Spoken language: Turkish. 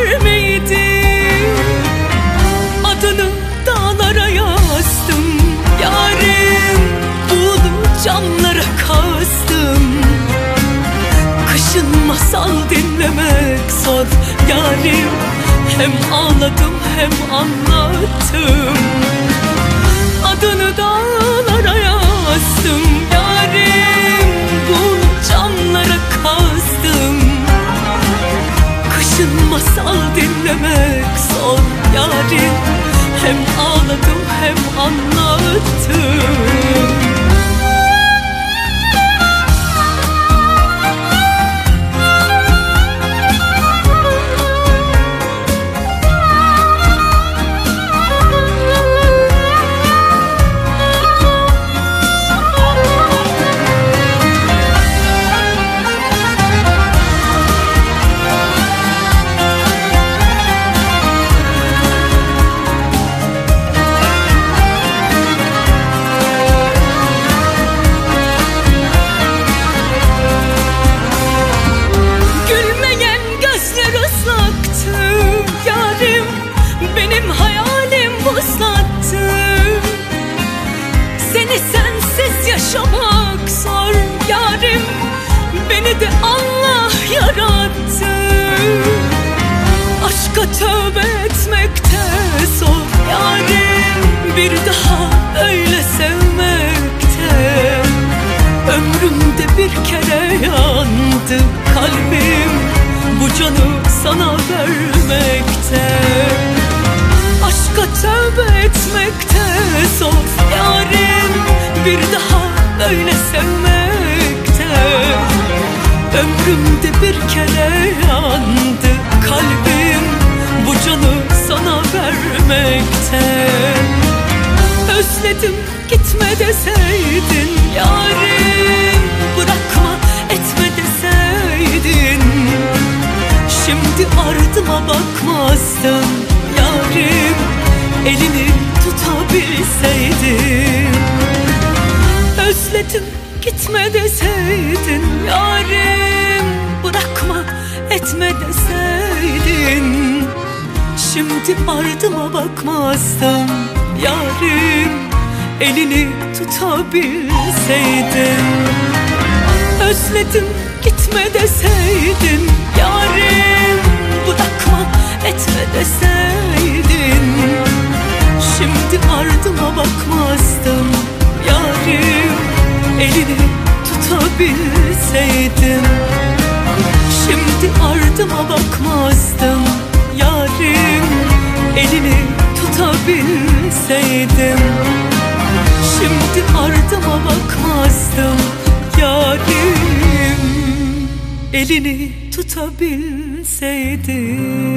vermeydi. Adını dağlara yazdım Yarim ulu camlara kastım. Kışın masal dinlemek zor yarim Hem ağladım hem anlattım. Adını da yarim Hem ağladım hem anlattım yaşamak zor Yarim. Beni de Allah yarattı. Aşka tövbe etmekte zor Yarim. Bir daha öyle sevmekte Ömrümde bir kere yandı kalbim. Bu canı sana vermekte bir kere yandı kalbim. Bu canı sana vermekte. Özledim gitme deseydin yarim. Bırakma etme deseydin. Şimdi ardıma bakmazdın yarim. Elini tutabilseydin. Özledim gitme deseydin yarim Şimdi ardıma bakmazdım yarim Elini tutabilseydin Özledim gitme deseydin yarim Bırakma etme deseydin Şimdi ardıma bakmazdım yarim Elini tutabilseydim Şimdi ardıma bakmazdım yarim. Elini tutabilseydim